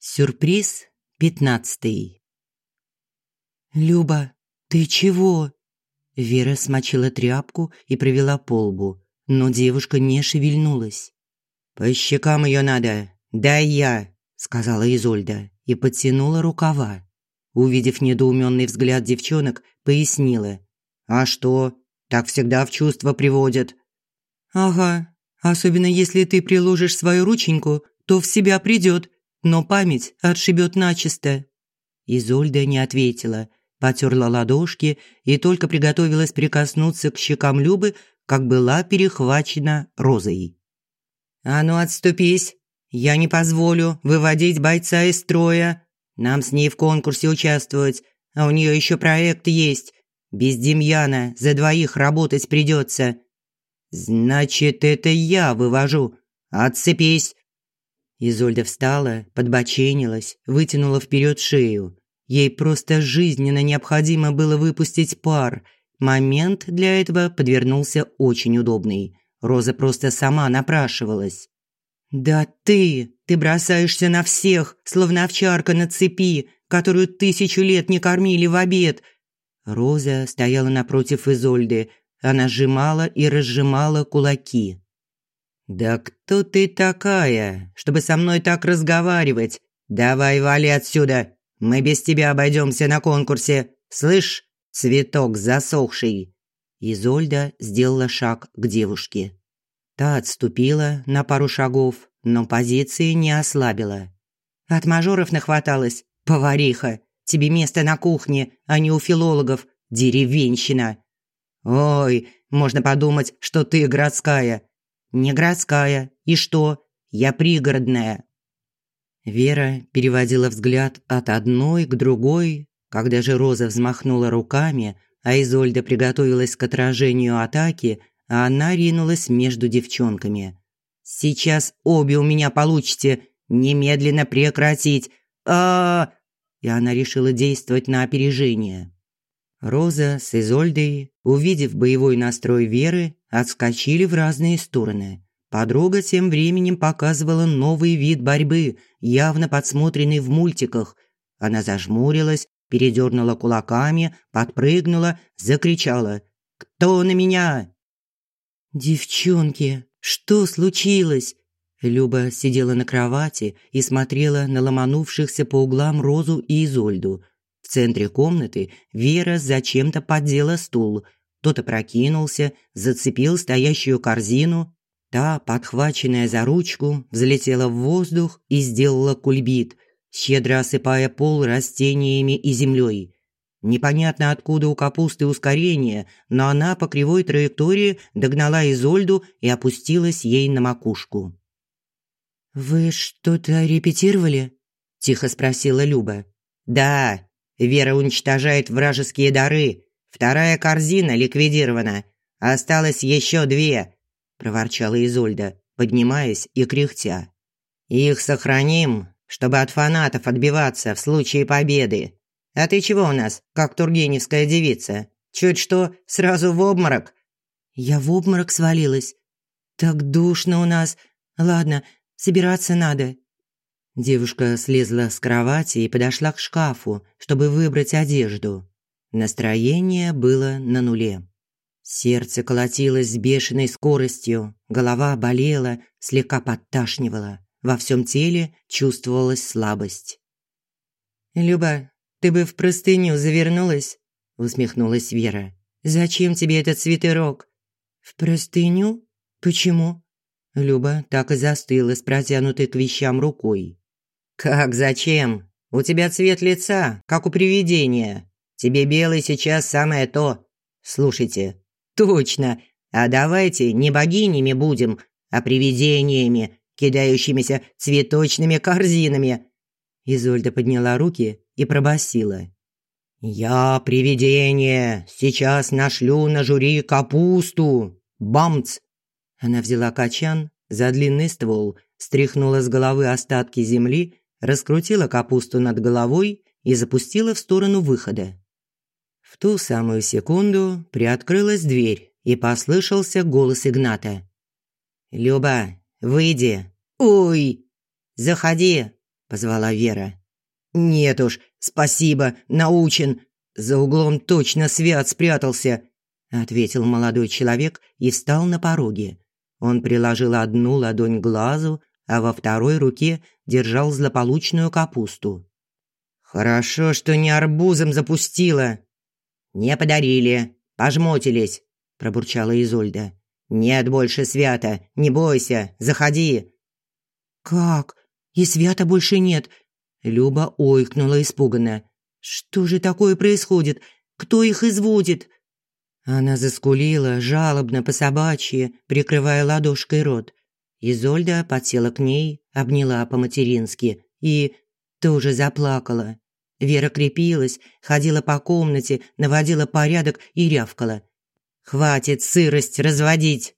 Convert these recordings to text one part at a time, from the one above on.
Сюрприз пятнадцатый. «Люба, ты чего?» Вера смочила тряпку и провела по лбу, но девушка не шевельнулась. «По щекам ее надо, дай я», – сказала Изольда и подтянула рукава. Увидев недоуменный взгляд девчонок, пояснила. «А что? Так всегда в чувство приводят». «Ага, особенно если ты приложишь свою рученьку, то в себя придет но память отшибет начисто». Изольда не ответила, потерла ладошки и только приготовилась прикоснуться к щекам Любы, как была перехвачена розой. «А ну отступись! Я не позволю выводить бойца из строя. Нам с ней в конкурсе участвовать, а у нее еще проект есть. Без Демьяна за двоих работать придется». «Значит, это я вывожу. Отцепись, Изольда встала, подбоченилась, вытянула вперед шею. Ей просто жизненно необходимо было выпустить пар. Момент для этого подвернулся очень удобный. Роза просто сама напрашивалась. «Да ты! Ты бросаешься на всех, словно овчарка на цепи, которую тысячу лет не кормили в обед!» Роза стояла напротив Изольды. Она сжимала и разжимала кулаки. «Да кто ты такая, чтобы со мной так разговаривать? Давай вали отсюда, мы без тебя обойдемся на конкурсе. Слышь, цветок засохший!» Изольда сделала шаг к девушке. Та отступила на пару шагов, но позиции не ослабила. «От мажоров нахваталась, повариха. Тебе место на кухне, а не у филологов, деревенщина». «Ой, можно подумать, что ты городская. Не городская. И что? Я пригородная. Вера переводила взгляд от одной к другой, когда же Роза взмахнула руками, а Изольда приготовилась к отражению атаки, а она ринулась между девчонками. «Сейчас обе у меня получите! Немедленно прекратить! а, -а, -а И она решила действовать на опережение. Роза с Изольдой, увидев боевой настрой Веры, отскочили в разные стороны. Подруга тем временем показывала новый вид борьбы, явно подсмотренный в мультиках. Она зажмурилась, передернула кулаками, подпрыгнула, закричала «Кто на меня?» «Девчонки, что случилось?» Люба сидела на кровати и смотрела на ломанувшихся по углам Розу и Изольду – в центре комнаты Вера зачем-то поддела стул. Тот опрокинулся, зацепил стоящую корзину. Та, подхваченная за ручку, взлетела в воздух и сделала кульбит, щедро осыпая пол растениями и землей. Непонятно откуда у капусты ускорение, но она по кривой траектории догнала Изольду и опустилась ей на макушку. «Вы что-то репетировали?» – тихо спросила Люба. «Да, Вера уничтожает вражеские дары. Вторая корзина ликвидирована. Осталось еще две», – проворчала Изольда, поднимаясь и кряхтя. «Их сохраним, чтобы от фанатов отбиваться в случае победы. А ты чего у нас, как тургеневская девица? Чуть что, сразу в обморок?» «Я в обморок свалилась. Так душно у нас. Ладно, собираться надо. Девушка слезла с кровати и подошла к шкафу, чтобы выбрать одежду. Настроение было на нуле. Сердце колотилось с бешеной скоростью, голова болела, слегка подташнивала. Во всем теле чувствовалась слабость. «Люба, ты бы в простыню завернулась?» – усмехнулась Вера. «Зачем тебе этот свитерок?» «В простыню? Почему?» Люба так и застыла с протянутой к вещам рукой. «Как зачем? У тебя цвет лица, как у привидения. Тебе белый сейчас самое то. Слушайте, точно. А давайте не богинями будем, а привидениями, кидающимися цветочными корзинами». Изольда подняла руки и пробасила. «Я привидение. Сейчас нашлю на жюри капусту. Бамц!» Она взяла качан за длинный ствол, стряхнула с головы остатки земли раскрутила капусту над головой и запустила в сторону выхода. В ту самую секунду приоткрылась дверь, и послышался голос Игната. «Люба, выйди! Ой! Заходи! – позвала Вера. «Нет уж, спасибо, научен. За углом точно свят спрятался», – ответил молодой человек и встал на пороге. Он приложил одну ладонь к глазу, а во второй руке держал злополучную капусту. «Хорошо, что не арбузом запустила». «Не подарили, пожмотились», – пробурчала Изольда. «Нет больше свята, не бойся, заходи». «Как? И свята больше нет?» Люба ойкнула испуганно. «Что же такое происходит? Кто их изводит?» Она заскулила, жалобно по собачьи, прикрывая ладошкой рот. Изольда подсела к ней, обняла по-матерински и тоже заплакала. Вера крепилась, ходила по комнате, наводила порядок и рявкала. «Хватит сырость разводить!»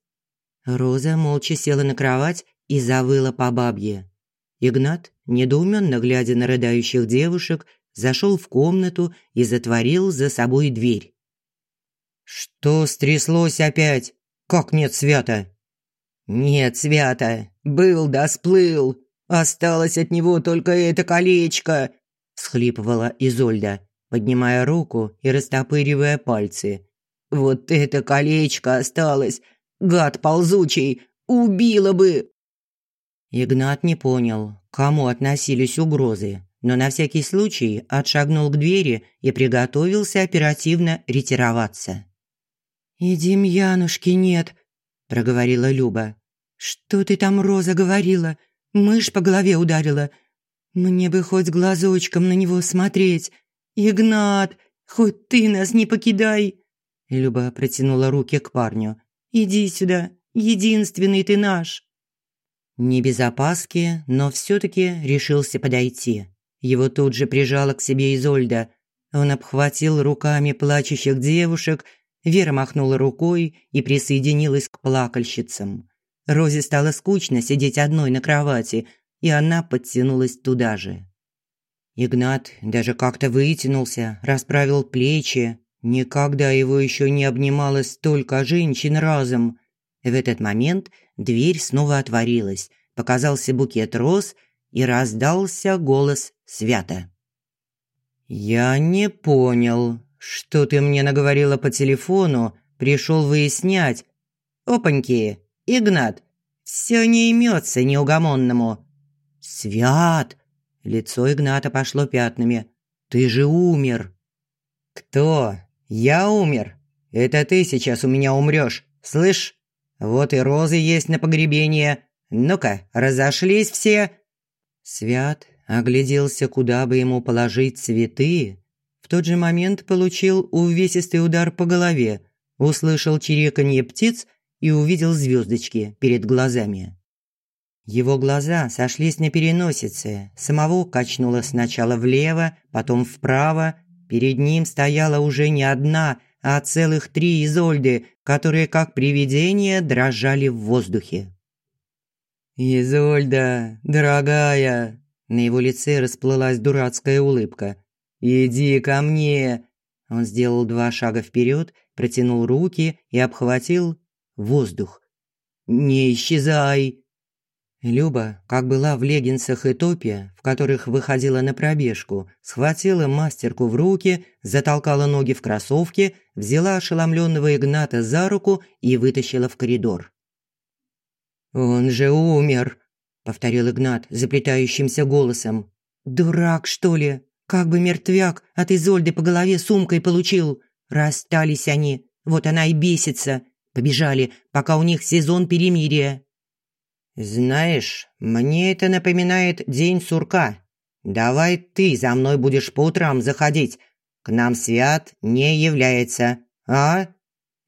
Роза молча села на кровать и завыла по бабье. Игнат, недоуменно глядя на рыдающих девушек, зашел в комнату и затворил за собой дверь. «Что стряслось опять? Как нет свята?» «Нет свята. Был да сплыл. Осталось от него только это колечко», – схлипывала Изольда, поднимая руку и растопыривая пальцы. Вот это колечко осталось. Гад ползучий. Убило бы. Игнат не понял, к кому относились угрозы, но на всякий случай отшагнул к двери и приготовился оперативно ретироваться. «И Демьянушки нет», – проговорила Люба. «Что ты там, Роза, говорила? Мышь по голове ударила. Мне бы хоть глазочком на него смотреть. Игнат, хоть ты нас не покидай!» Люба протянула руки к парню. «Иди сюда, единственный ты наш». Не без опаски, но все-таки решился подойти. Его тут же прижала к себе Изольда. Он обхватил руками плачущих девушек, Вера махнула рукой и присоединилась к плакальщицам. Розе стало скучно сидеть одной на кровати, и она подтянулась туда же. Игнат даже как-то вытянулся, расправил плечи, Никогда его еще не обнимало столько женщин разом. В этот момент дверь снова отворилась, показался букет роз и раздался голос Свята. «Я не понял, что ты мне наговорила по телефону, пришел выяснять. Опаньки, Игнат, все не имется неугомонному». «Свят!» Лицо Игната пошло пятнами. «Ты же умер!» «Кто? Я умер. Это ты сейчас у меня умрёшь, слышь? Вот и розы есть на погребение. Ну-ка, разошлись все». Свят огляделся, куда бы ему положить цветы. В тот же момент получил увесистый удар по голове, услышал чириканье птиц и увидел звездочки перед глазами. Его глаза сошлись на переносице, самого качнуло сначала влево, потом вправо, Перед ним стояла уже не одна, а целых три Изольды, которые как привидения дрожали в воздухе. «Изольда, дорогая!» На его лице расплылась дурацкая улыбка. «Иди ко мне!» Он сделал два шага вперед, протянул руки и обхватил воздух. «Не исчезай!» Люба, как была в леггинсах и топе, в которых выходила на пробежку, схватила мастерку в руки, затолкала ноги в кроссовки, взяла ошеломленного Игната за руку и вытащила в коридор. «Он же умер», – повторил Игнат заплетающимся голосом. «Дурак, что ли? Как бы мертвяк от Изольды по голове сумкой получил. Расстались они, вот она и бесится. Побежали, пока у них сезон перемирия». «Знаешь, мне это напоминает день сурка. Давай ты за мной будешь по утрам заходить. К нам свят не является, а?»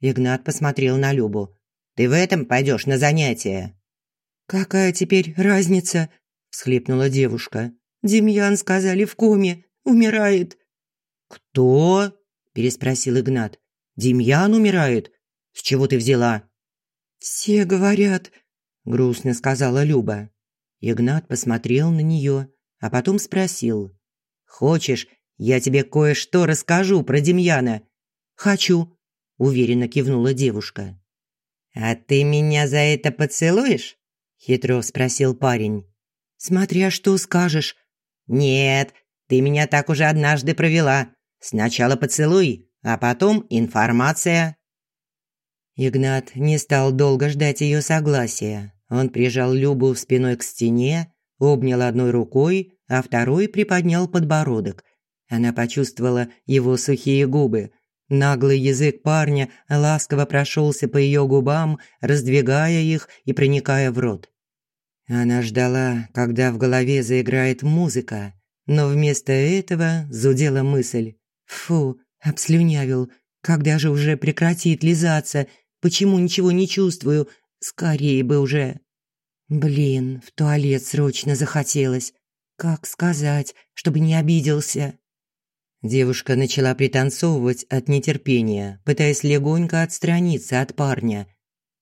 Игнат посмотрел на Любу. «Ты в этом пойдешь на занятия?» «Какая теперь разница?» – всхлипнула девушка. «Демьян, сказали, в коме. Умирает». «Кто?» – переспросил Игнат. «Демьян умирает? С чего ты взяла?» «Все говорят», грустно сказала Люба. Игнат посмотрел на нее, а потом спросил: "Хочешь, я тебе кое-что расскажу про Демьяна?" "Хочу", уверенно кивнула девушка. "А ты меня за это поцелуешь?" хитро спросил парень. "Смотря что скажешь", «Нет, ты меня так уже однажды провела. Сначала поцелуй, а потом информация». Игнат не стал долго ждать ее согласия. Он прижал Любу спиной к стене, обнял одной рукой, а второй приподнял подбородок. Она почувствовала его сухие губы. Наглый язык парня ласково прошелся по ее губам, раздвигая их и проникая в рот. Она ждала, когда в голове заиграет музыка, но вместо этого зудела мысль. «Фу, обслюнявил, когда же уже прекратит лизаться? Почему ничего не чувствую? Скорее бы уже!» Блин, в туалет срочно захотелось. Как сказать, чтобы не обиделся? Девушка начала пританцовывать от нетерпения, пытаясь легонько отстраниться от парня.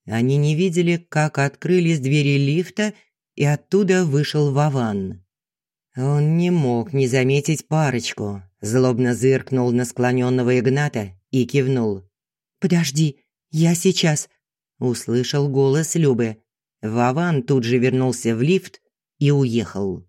Они не видели, как открылись двери лифта, и оттуда вышел Вован. Он не мог не заметить парочку, злобно зыркнул на склоненного Игната и кивнул. «Подожди, я сейчас», – услышал голос Любы. Вован тут же вернулся в лифт и уехал.